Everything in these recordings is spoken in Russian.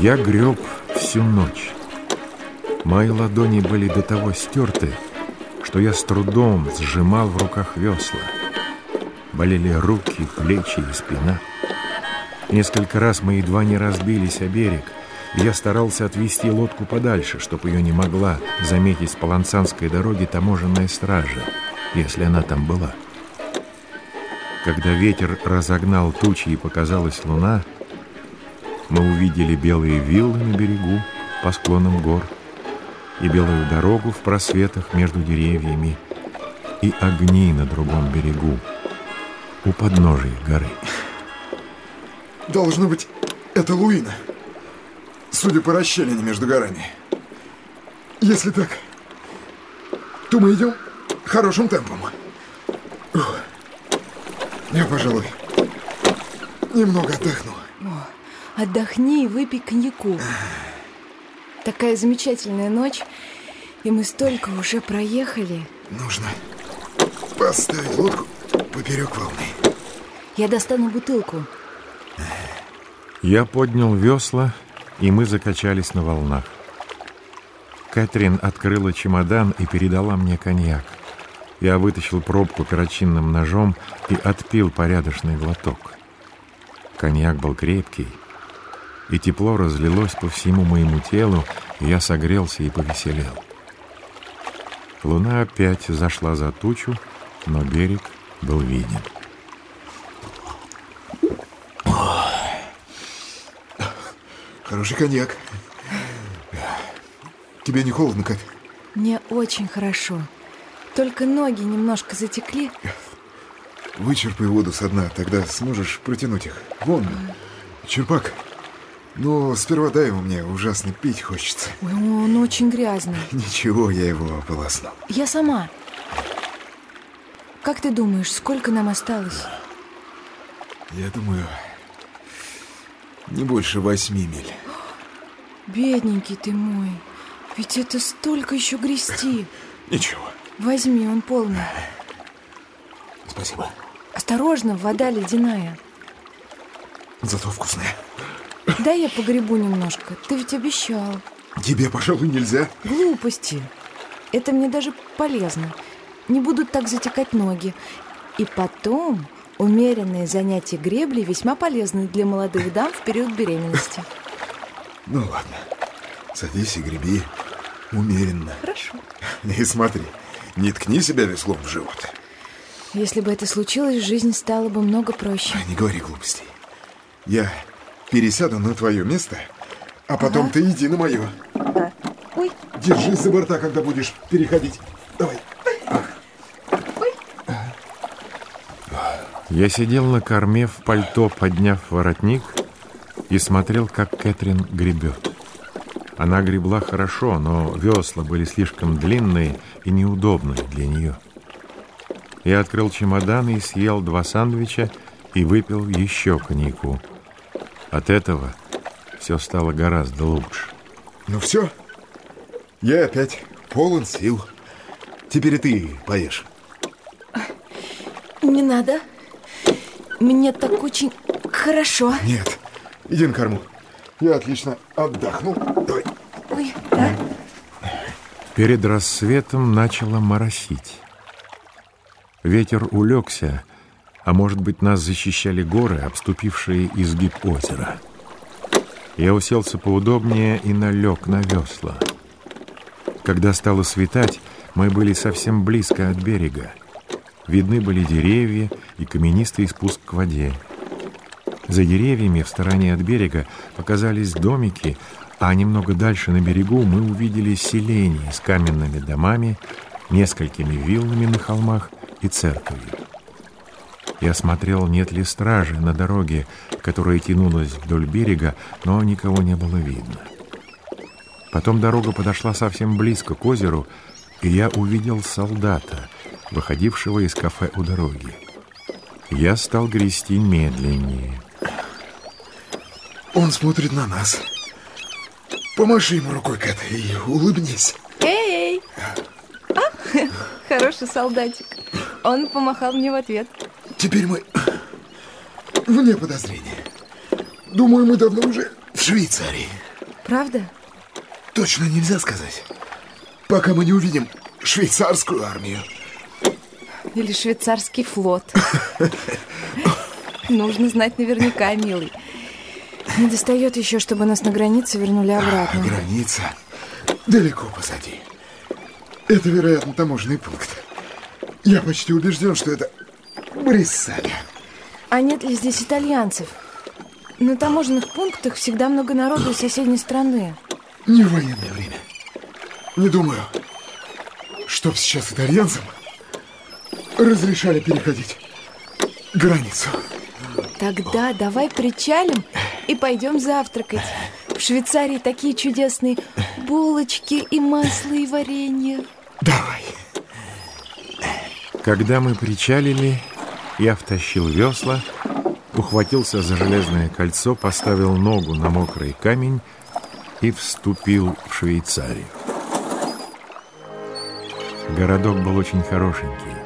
Я греб всю ночь. Мои ладони были до того стерты, что я с трудом сжимал в руках весла. Болели руки, плечи и спина. Несколько раз мы едва не разбились о берег, и я старался отвести лодку подальше, чтобы ее не могла заметить с Паланцанской дороги таможенная стража, если она там была. Когда ветер разогнал тучи и показалась луна, мы увидели белые виллы на берегу по склонам гор и белую дорогу в просветах между деревьями и огни на другом берегу у подножия горы. Должно быть, это Луина. Судя по расщелине между горами. Если так, то мы идем хорошим темпом. Ух. Я, пожалуй, немного отдохну. Отдохни и выпей коньяку. Такая замечательная ночь, и мы столько уже проехали. Нужно поставить лодку поперек волны. Я достану бутылку. Я поднял весла, и мы закачались на волнах. Кэтрин открыла чемодан и передала мне коньяк. Я вытащил пробку перочинным ножом и отпил порядочный глоток. Коньяк был крепкий, и тепло разлилось по всему моему телу, и я согрелся и повеселел. Луна опять зашла за тучу, но берег был виден. Хороший коньяк. Тебе не холодно, Кать? Мне очень хорошо. Только ноги немножко затекли. Вычерпай воду со дна, тогда сможешь протянуть их. Вон, черпак. Но сперва дай его мне, ужасно пить хочется. Ой, он очень грязный. Ничего, я его ополосну. Я сама. Как ты думаешь, сколько нам осталось? Я думаю, не больше восьми миль. Бедненький ты мой. Ведь это столько еще грести. Ничего. Возьми, он полный. Спасибо. Осторожно, вода ледяная. Зато вкусная. Дай я погребу немножко. Ты ведь обещал. Тебе, пожалуй, нельзя. Глупости. Это мне даже полезно. Не будут так затекать ноги. И потом умеренные занятия греблей весьма полезны для молодых дам в период беременности. Ну ладно. Садись и греби умеренно. Хорошо. И смотри, не ткни себя веслом в живот. Если бы это случилось, жизнь стала бы много проще. Не говори глупостей. Я пересяду на твое место, а потом Ага. ты иди на мое. Да. Ой, Держись за борта, когда будешь переходить. Давай. Я сидел на корме в пальто, подняв воротник, и смотрел, как Кэтрин гребет. Она гребла хорошо, но весла были слишком длинные и неудобные для нее. Я открыл чемодан и съел два сандвича и выпил еще коньяку. От этого все стало гораздо лучше. Ну все, я опять полон сил. Теперь и ты поешь. не надо. Мне так очень хорошо. Нет, иди на корму. Я отлично отдохнул. Давай. Ой, да. Перед рассветом начало моросить. Ветер улегся, а может быть, нас защищали горы, обступившие изгиб озера. Я уселся поудобнее и налег на весла. Когда стало светать, мы были совсем близко от берега. Видны были деревья и каменистый спуск к воде. За деревьями в стороне от берега показались домики, а немного дальше на берегу мы увидели селение с каменными домами, несколькими виллами на холмах и церковью. Я смотрел, нет ли стражи на дороге, которая тянулась вдоль берега, но никого не было видно. Потом дорога подошла совсем близко к озеру, и я увидел солдата, выходившего из кафе у дороги. Я стал грести медленнее. Он смотрит на нас. Помаши ему рукой, Кэт, и улыбнись. Эй! А, хороший солдатик. Он помахал мне в ответ. Теперь мы вне подозрения. Думаю, мы давно уже в Швейцарии. Правда? Точно нельзя сказать. Пока мы не увидим швейцарскую армию. Или швейцарский флот. Нужно знать наверняка, милый. Не достает еще, чтобы нас на границе вернули обратно. А граница далеко позади. Это, вероятно, таможенный пункт. Я почти убежден, что это Бриссаль. А нет ли здесь итальянцев? На таможенных пунктах всегда много народу из соседней страны. Не в военное время. Не думаю, чтоб сейчас итальянцам разрешали переходить границу. Тогда давай причалим и пойдем завтракать. В Швейцарии такие чудесные булочки и масло и варенье. Давай. Когда мы причалили, я втащил весла, ухватился за железное кольцо, поставил ногу на мокрый камень и вступил в Швейцарию. Городок был очень хорошенький.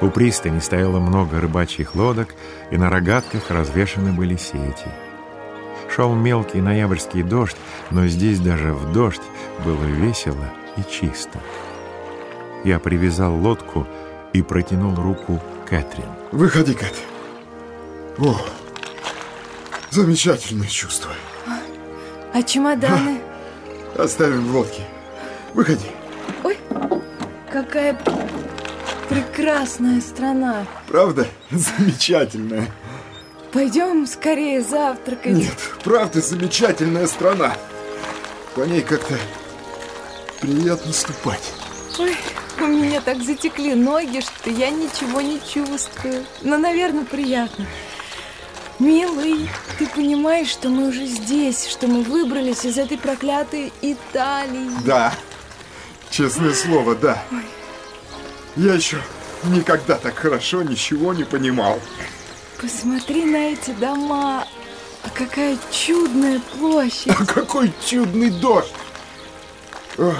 У пристани стояло много рыбачьих лодок, и на рогатках развешаны были сети. Шел мелкий ноябрьский дождь, но здесь даже в дождь было весело и чисто. Я привязал лодку и протянул руку Кэтрин. Выходи, Кэт. О, замечательное чувство. А чемоданы? Оставим в лодке. Выходи. Ой, какая прекрасная страна. Правда? Замечательная. Пойдем скорее завтракать. Нет, правда замечательная страна. По ней как-то приятно ступать. Ой, у меня так затекли ноги, что я ничего не чувствую. Но, наверное, приятно. Милый, ты понимаешь, что мы уже здесь, что мы выбрались из этой проклятой Италии. Да, честное слово, да. Я еще никогда так хорошо ничего не понимал. Посмотри на эти дома. А какая чудная площадь. А какой чудный дождь! Ох.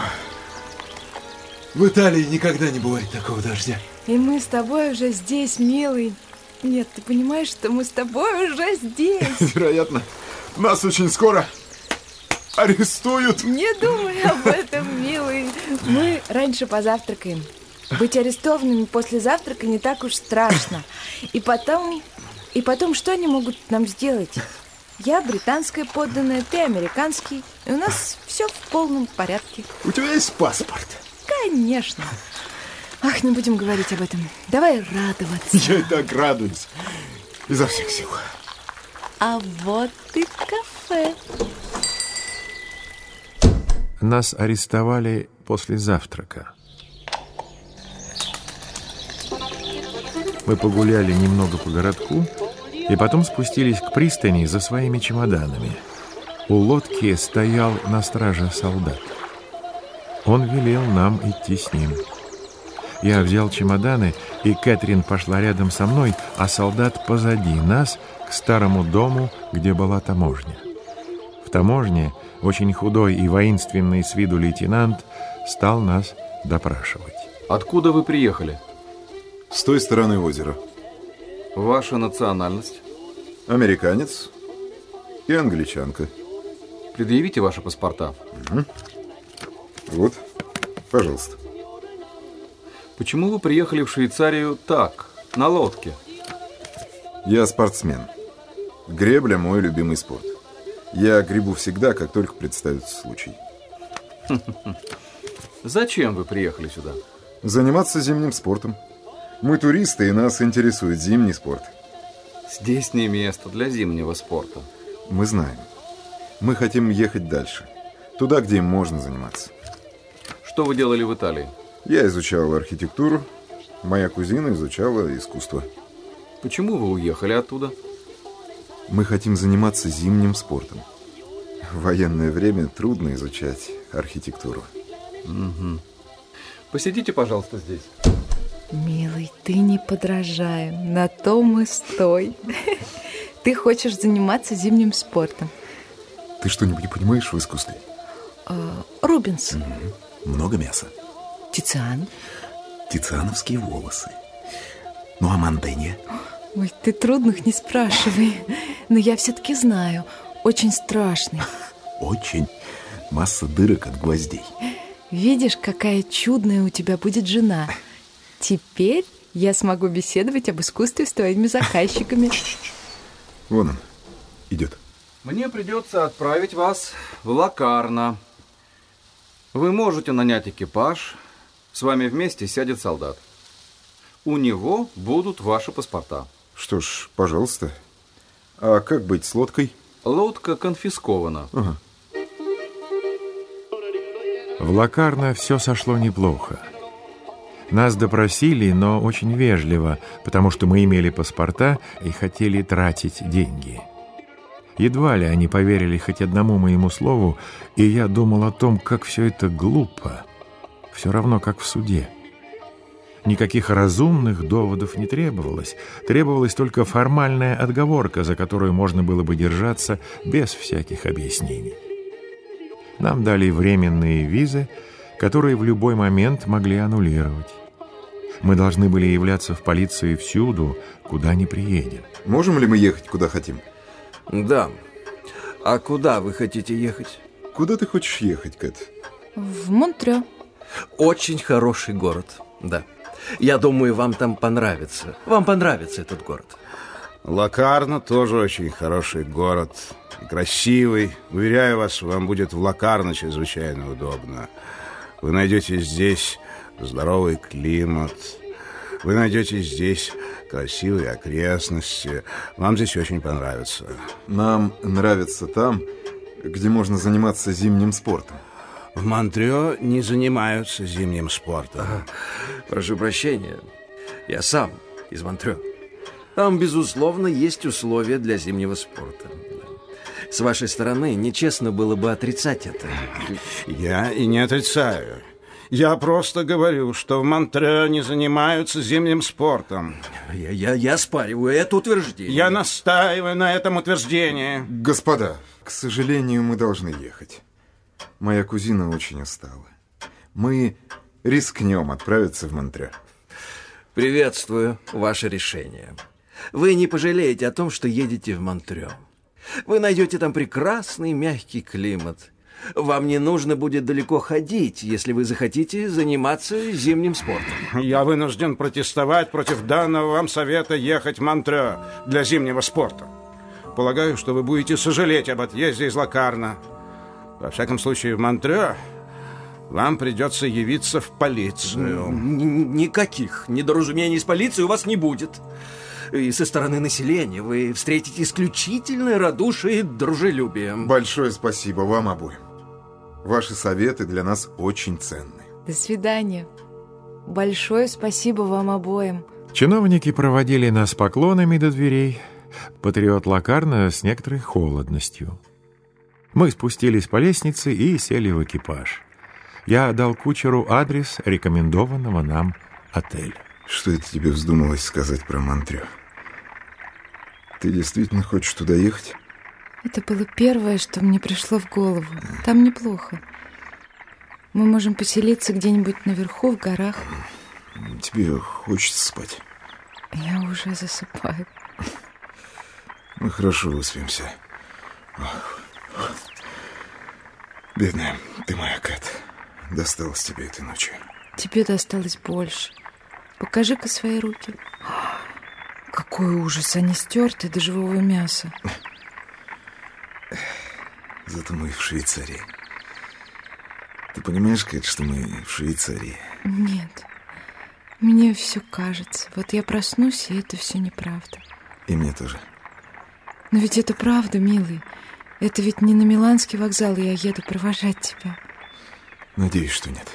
В Италии никогда не бывает такого дождя. И мы с тобой уже здесь, милый. Нет, ты понимаешь, что мы с тобой уже здесь. Вероятно, нас очень скоро арестуют. Не думай об этом, милый. Мы раньше позавтракаем. Быть арестованными после завтрака не так уж страшно. И потом... И потом, что они могут нам сделать? Я британская подданная, ты американский. И у нас все в полном порядке. У тебя есть паспорт? Конечно. Ах, не будем говорить об этом. Давай радоваться. Я и так радуюсь. Изо всех сил. А вот и кафе. Нас арестовали после завтрака. Мы погуляли немного по городку и потом спустились к пристани за своими чемоданами. У лодки стоял на страже солдат. Он велел нам идти с ним. Я взял чемоданы, и Кэтрин пошла рядом со мной, а солдат позади нас к старому дому, где была таможня. В таможне очень худой и воинственный с виду лейтенант стал нас допрашивать. Откуда вы приехали? С той стороны озера. Ваша национальность? Американец и англичанка. Предъявите ваши паспорта. Вот, пожалуйста. Почему вы приехали в Швейцарию так, на лодке? Я спортсмен. Гребля – мой любимый спорт. Я гребу всегда, как только представится случай. Зачем вы приехали сюда? Заниматься зимним спортом. Мы туристы, и нас интересует зимний спорт. Здесь не место для зимнего спорта. Мы знаем. Мы хотим ехать дальше. Туда, где им можно заниматься. Что вы делали в Италии? Я изучал архитектуру, моя кузина изучала искусство. Почему вы уехали оттуда? Мы хотим заниматься зимним спортом. В военное время трудно изучать архитектуру. Угу. Посидите, пожалуйста, здесь. Милый, ты не подражай, на том и стой. Ты хочешь заниматься зимним спортом. Ты что-нибудь понимаешь в искусстве? А, Рубинс. Много мяса. Тициан. Тициановские волосы. Ну а Манденья? Ой, ты трудных не спрашивай. Но я все-таки знаю. Очень страшный. Очень. Масса дырок от гвоздей. Видишь, какая чудная у тебя будет жена. Теперь я смогу беседовать об искусстве с твоими заказчиками. Вон он, идет. Мне придется отправить вас в Лакарно. Вы можете нанять экипаж. С вами вместе сядет солдат. У него будут ваши паспорта. Что ж, пожалуйста. А как быть с лодкой? Лодка конфискована. Ага. В Лакарно все сошло неплохо. Нас допросили, но очень вежливо, потому что мы имели паспорта и хотели тратить деньги. Едва ли они поверили хоть одному моему слову, и я думал о том, как все это глупо. Все равно, как в суде. Никаких разумных доводов не требовалось. Требовалась только формальная отговорка, за которую можно было бы держаться без всяких объяснений. Нам дали временные визы, которые в любой момент могли аннулировать. Мы должны были являться в полиции всюду, куда не приедем. Можем ли мы ехать, куда хотим? Да. А куда вы хотите ехать? Куда ты хочешь ехать, Кэт? В Монтрё. Очень хороший город, да. Я думаю, вам там понравится. Вам понравится этот город. Лакарно тоже очень хороший город. Красивый. Уверяю вас, вам будет в Лакарно чрезвычайно удобно. Вы найдете здесь здоровый климат. Вы найдете здесь красивые окрестности. Вам здесь очень понравится. Нам нравится там, где можно заниматься зимним спортом. В Монтрео не занимаются зимним спортом. Прошу прощения. Я сам из Монтрео. Там, безусловно, есть условия для зимнего спорта. С вашей стороны нечестно было бы отрицать это. Я и не отрицаю. Я просто говорю, что в Монтрео не занимаются зимним спортом. Я, я, я спариваю это утверждение. Я настаиваю на этом утверждении. Господа, к сожалению, мы должны ехать. Моя кузина очень устала. Мы рискнем отправиться в Монтрео. Приветствую ваше решение. Вы не пожалеете о том, что едете в Монтрео. Вы найдете там прекрасный мягкий климат. Вам не нужно будет далеко ходить, если вы захотите заниматься зимним спортом. Я вынужден протестовать против данного вам совета ехать в Монтрео для зимнего спорта. Полагаю, что вы будете сожалеть об отъезде из Лакарна. Во всяком случае, в Монтрео вам придется явиться в полицию. Н- Никаких недоразумений с полицией у вас не будет. И со стороны населения вы встретите исключительное радушие и дружелюбие. Большое спасибо вам обоим. Ваши советы для нас очень ценны. До свидания. Большое спасибо вам обоим. Чиновники проводили нас поклонами до дверей, патриот Лакарна с некоторой холодностью. Мы спустились по лестнице и сели в экипаж. Я дал кучеру адрес рекомендованного нам отеля. Что это тебе вздумалось сказать про Монтрео? Ты действительно хочешь туда ехать? Это было первое, что мне пришло в голову. Там неплохо. Мы можем поселиться где-нибудь наверху, в горах. Тебе хочется спать? Я уже засыпаю. Мы хорошо выспимся. Бедная ты моя, Кэт. Досталось тебе этой ночью. Тебе досталось больше. Покажи-ка свои руки. Какой ужас, они стерты до живого мяса. Зато мы в Швейцарии. Ты понимаешь, Кэт, что мы в Швейцарии? Нет, мне все кажется. Вот я проснусь, и это все неправда. И мне тоже. Но ведь это правда, милый. Это ведь не на Миланский вокзал я еду провожать тебя. Надеюсь, что нет.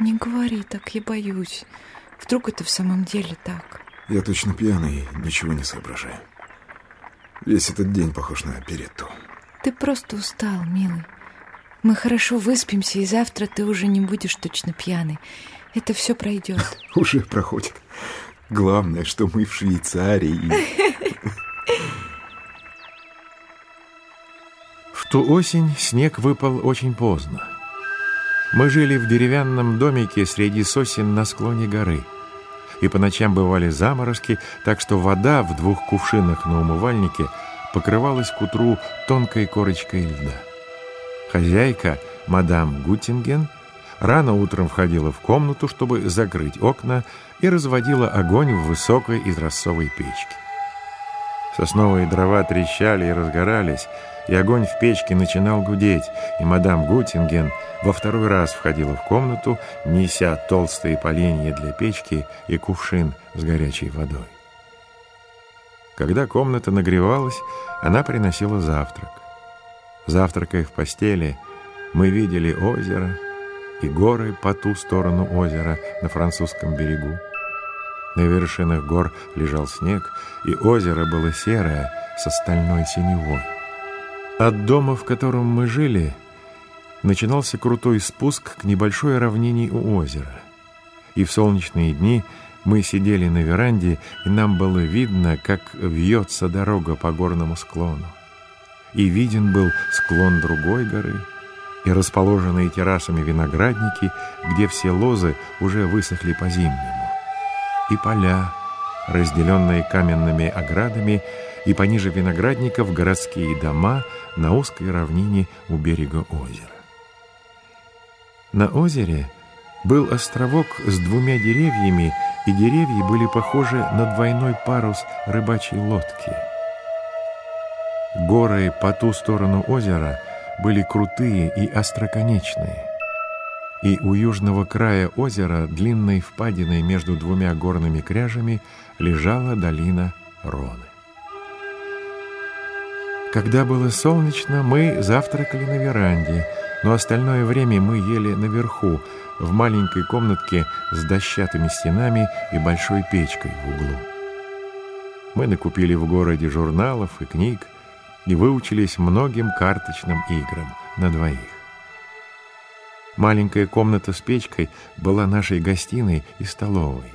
Не говори так, я боюсь. Вдруг это в самом деле так? Я точно пьяный и ничего не соображаю. Весь этот день похож на оперетту. Ты просто устал, милый. Мы хорошо выспимся, и завтра ты уже не будешь точно пьяный. Это все пройдет. Уже проходит. Главное, что мы в Швейцарии. В ту осень снег выпал очень поздно. Мы жили в деревянном домике среди сосен на склоне горы. И по ночам бывали заморозки, так что вода в двух кувшинах на умывальнике покрывалась к утру тонкой корочкой льда. Хозяйка, мадам Гутинген, рано утром входила в комнату, чтобы закрыть окна, и разводила огонь в высокой изразцовой печке. Сосновые дрова трещали и разгорались, и огонь в печке начинал гудеть, и мадам Гутинген во второй раз входила в комнату, неся толстые поленья для печки и кувшин с горячей водой. Когда комната нагревалась, она приносила завтрак. Завтракая в постели, мы видели озеро и горы по ту сторону озера на французском берегу. На вершинах гор лежал снег, и озеро было серое со стальной синевой. От дома, в котором мы жили, начинался крутой спуск к небольшой равнине у озера. И в солнечные дни – мы сидели на веранде, и нам было видно, как вьется дорога по горному склону. И виден был склон другой горы, и расположенные террасами виноградники, где все лозы уже высохли по-зимнему, и поля, разделенные каменными оградами, и пониже виноградников городские дома на узкой равнине у берега озера. На озере был островок с двумя деревьями, и деревья были похожи на двойной парус рыбачьей лодки. Горы по ту сторону озера были крутые и остроконечные, и у южного края озера, длинной впадиной между двумя горными кряжами, лежала долина Роны. Когда было солнечно, мы завтракали на веранде, но остальное время мы ели наверху, в маленькой комнатке с дощатыми стенами и большой печкой в углу. Мы накупили в городе журналов и книг и выучились многим карточным играм на двоих. Маленькая комната с печкой была нашей гостиной и столовой.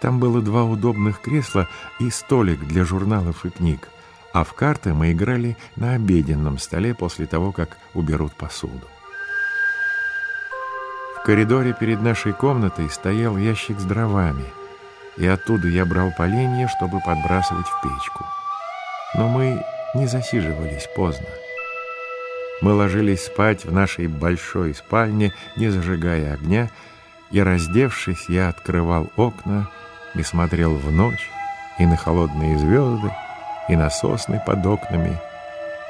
Там было два удобных кресла и столик для журналов и книг, а в карты мы играли на обеденном столе после того, как уберут посуду. В коридоре перед нашей комнатой стоял ящик с дровами, и оттуда я брал поленья, чтобы подбрасывать в печку. Но мы не засиживались поздно. Мы ложились спать в нашей большой спальне, не зажигая огня, и, раздевшись, я открывал окна и смотрел в ночь и на холодные звезды, и на сосны под окнами,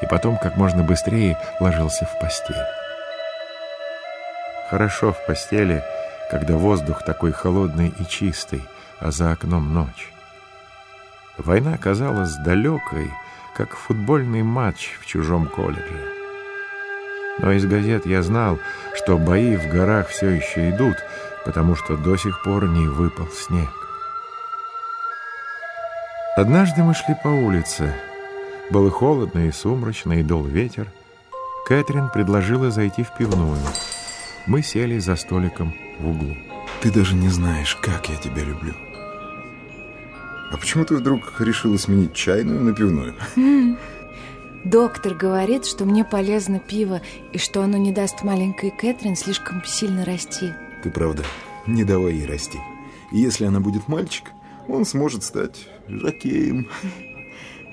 и потом как можно быстрее ложился в постель. Хорошо в постели, когда воздух такой холодный и чистый, а за окном ночь. Война казалась далекой, как футбольный матч в чужом колледже. Но из газет я знал, что бои в горах все еще идут, потому что до сих пор не выпал снег. Однажды мы шли по улице. Было холодно и сумрачно, и дул ветер. Кэтрин предложила зайти в пивную мы сели за столиком в углу. Ты даже не знаешь, как я тебя люблю. А почему ты вдруг решила сменить чайную на пивную? Доктор говорит, что мне полезно пиво и что оно не даст маленькой Кэтрин слишком сильно расти. Ты правда, не давай ей расти. И если она будет мальчик, он сможет стать жакеем.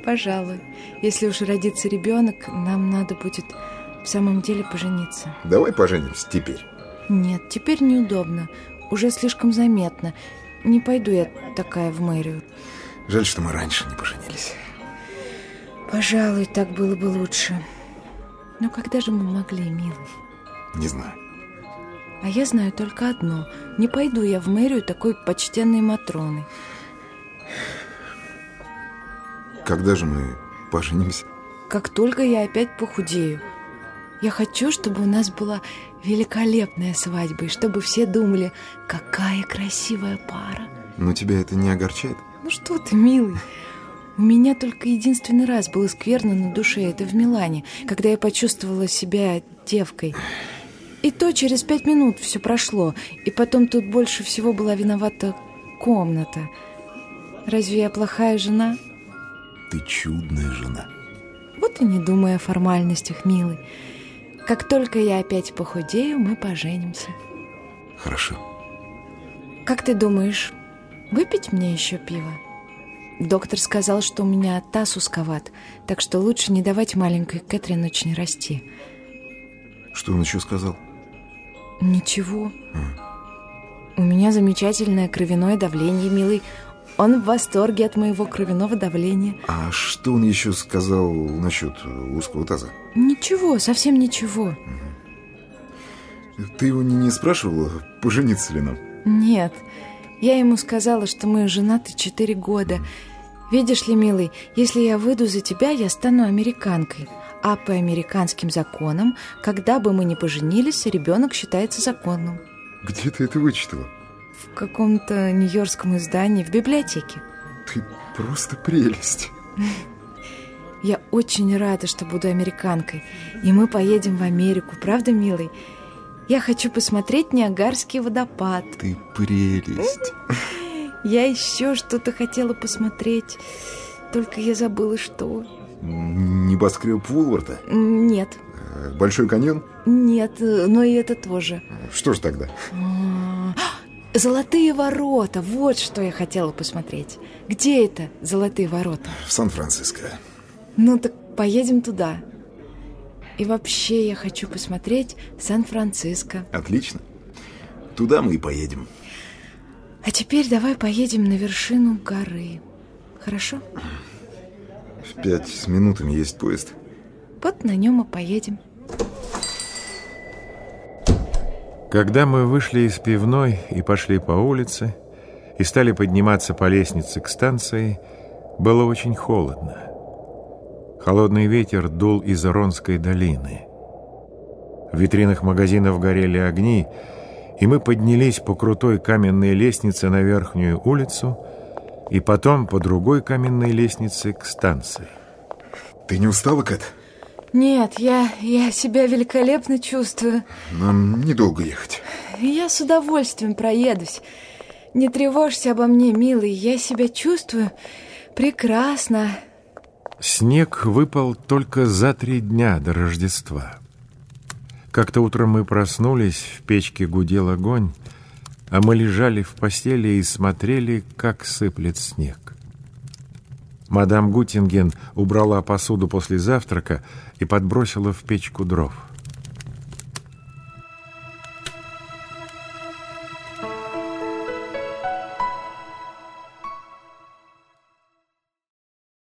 Пожалуй. Если уж родится ребенок, нам надо будет в самом деле пожениться. Давай поженимся теперь. Нет, теперь неудобно. Уже слишком заметно. Не пойду я такая в мэрию. Жаль, что мы раньше не поженились. Пожалуй, так было бы лучше. Но когда же мы могли, милый? Не знаю. А я знаю только одно. Не пойду я в мэрию такой почтенной Матроны. Когда же мы поженимся? Как только я опять похудею. Я хочу, чтобы у нас была великолепная свадьба, и чтобы все думали, какая красивая пара. Но тебя это не огорчает? Ну что ты, милый. У меня только единственный раз было скверно на душе, это в Милане, когда я почувствовала себя девкой. И то через пять минут все прошло, и потом тут больше всего была виновата комната. Разве я плохая жена? Ты чудная жена. Вот и не думай о формальностях, милый. Как только я опять похудею, мы поженимся. Хорошо. Как ты думаешь, выпить мне еще пиво? Доктор сказал, что у меня таз узковат, так что лучше не давать маленькой Кэтрин очень расти. Что он еще сказал? Ничего. У меня замечательное кровяное давление, милый. Он в восторге от моего кровяного давления. А что он еще сказал насчет узкого таза? Ничего, совсем ничего. Ты его не, не спрашивала, пожениться ли нам? Нет, я ему сказала, что мы женаты четыре года. Видишь ли, милый, если я выйду за тебя, я стану американкой. А по американским законам, когда бы мы ни поженились, ребенок считается законным. Где ты это вычитала? В каком-то нью-йоркском издании в библиотеке. Ты просто прелесть. Я очень рада, что буду американкой. И мы поедем в Америку, правда, милый? Я хочу посмотреть Ниагарский водопад. Ты прелесть. Я еще что-то хотела посмотреть, только я забыла, что... Небоскреб Вулварда? Нет. Большой каньон? Нет, но и это тоже. Что ж тогда? Золотые ворота, вот что я хотела посмотреть. Где это, Золотые ворота? В Сан-Франциско. Ну так поедем туда. И вообще я хочу посмотреть Сан-Франциско. Отлично. Туда мы и поедем. А теперь давай поедем на вершину горы. Хорошо? В пять с минутами есть поезд. Вот на нем и поедем. Когда мы вышли из пивной и пошли по улице, и стали подниматься по лестнице к станции, было очень холодно. Холодный ветер дул из Ронской долины. В витринах магазинов горели огни, и мы поднялись по крутой каменной лестнице на верхнюю улицу и потом по другой каменной лестнице к станции. Ты не устала, Кэт? Нет, я, я себя великолепно чувствую. Нам недолго ехать. Я с удовольствием проедусь. Не тревожься обо мне, милый. Я себя чувствую прекрасно. Снег выпал только за три дня до Рождества. Как-то утром мы проснулись, в печке гудел огонь, а мы лежали в постели и смотрели, как сыплет снег. Мадам Гутинген убрала посуду после завтрака и подбросила в печку дров.